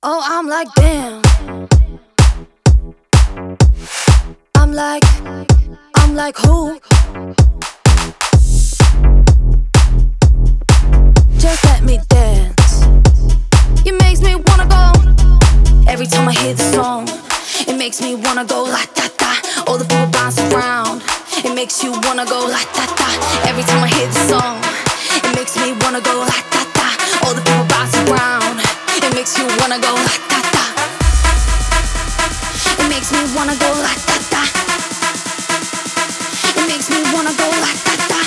Oh, I'm like, damn. I'm like, I'm like, who? Just let me dance. It makes me wanna go. Every time I hear the song, it makes me wanna go da da. All the people bounce around. It makes you wanna go da da. Every time I hear the song, it makes me wanna go da da. All the people wanna go la da da. It makes me wanna go la da da. It makes me wanna go la da da.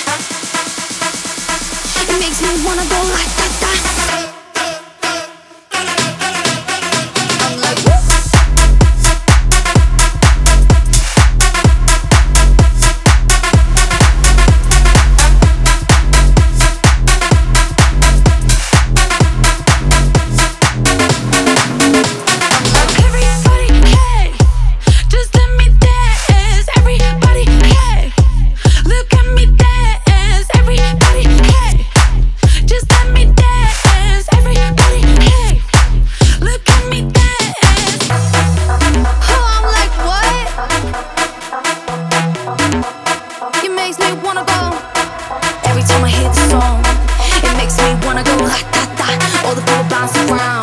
It makes me wanna go la da. every time I hear the song. It makes me wanna go like that, that. All the people bounce around.